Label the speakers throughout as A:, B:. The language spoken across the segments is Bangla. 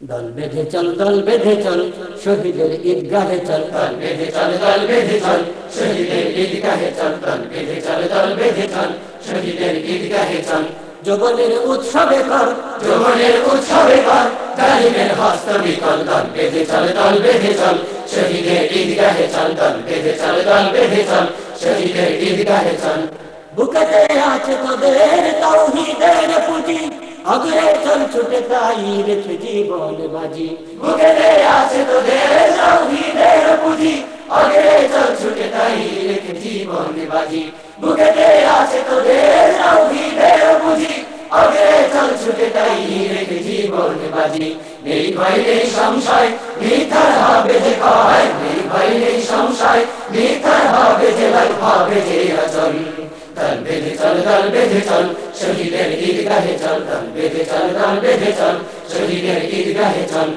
A: দল বেঁধে চল দল বেঁধে চল শহীদের ঈদগাহে চল
B: দল বেঁধে চল দল বেঁধে চল শহীদের ঈদগাহে চল দল বেঁধে চল দল বেঁধে চল শহীদের ঈদগাহে চল
A: যৌবনের উৎসবে কর
B: যৌবনের উৎসবে কর জালিমের হস্ত বিকল দল বেঁধে চল দল বেঁধে চল শহীদের ঈদগাহে চল দল বেঁধে চল দল বেঁধে চল শহীদের ঈদগাহে চল
A: বুকেতে আছে তোদের তৌহিদের পুঁজি অগ্রে চল ছুটে তাই রেখে জীবন বাজি।
B: বুকেতে আছে তোদের শহীদের পুঁজি অগে চল ছুটে তাই রেখে জীবন বাজি। বুকেতে আছে তোদের শহীদের পুঁজি অগে চল ছুটে তাই রেখে জীবন বাজি। নেই ভয় নেই সংশয়, মিথ্যার হবে যে কয়, নেই ভয় নেই সংশয়, মিথ্যার হবে যে লাই হবে যে অচল দল বেঁধে চল, দল বেঁধে চল, শহীদের ঈদগাহে চল, দল বেঁধে চল, দল বেঁধে চল, শহীদের ঈদগাহে চল।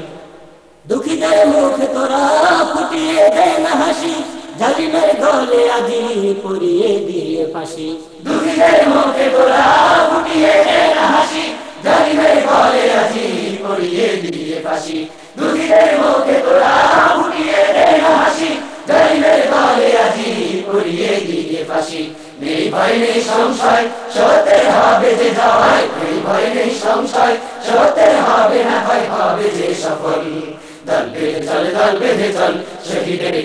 A: দুঃখীদের মুখ তোরা ফুটিয়ে দে না হাসি, জালিমের গলে আজি পরিয়ে দিয়ে ফাঁসি।
B: দুঃখীদের মুখে তোরা ফুটিয়ে দে না হাসি, জালিমের গলে আজি পড়িয়ে দিয়ে ফাঁসি। পড়িয়ে দিয়ে ফাঁসি। নেই ভয়, নেই সংশয় সত্যের হবে যে জয়। নেই ভয়, নেই সংশয় সত্যের হবে না ভয়, হবে যে সফল। দল বেঁধে চল, দল বেঁধে চল, শহীদের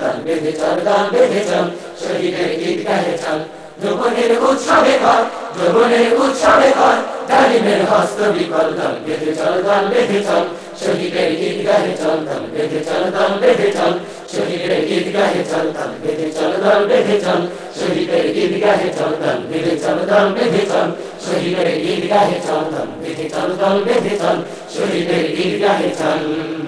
B: দল বেঁধে চল, দল বেঁধে চল, শহীদের ঈদগাহে চল। যৌবনের উৎসবে কর যৌবনের উৎসবে কর জালিমের হস্ত বিকল। দল বেঁধে চল, দল বেঁধে চল, শহীদের ঈদগাহে চল। দল বেঁধে চল, দল বেঁধে চল শহীদের ঈদগাহে চল দল বেঁধে চল, দল বেঁধে চল। শহীদের ঈদগাহে চল দল বেঁধে চল, দল বেঁধে চল। শহীদের ঈদগাহে চল দল বেঁধে চল, দল বেঁধে চল। শহীদের ঈদগাহে চল।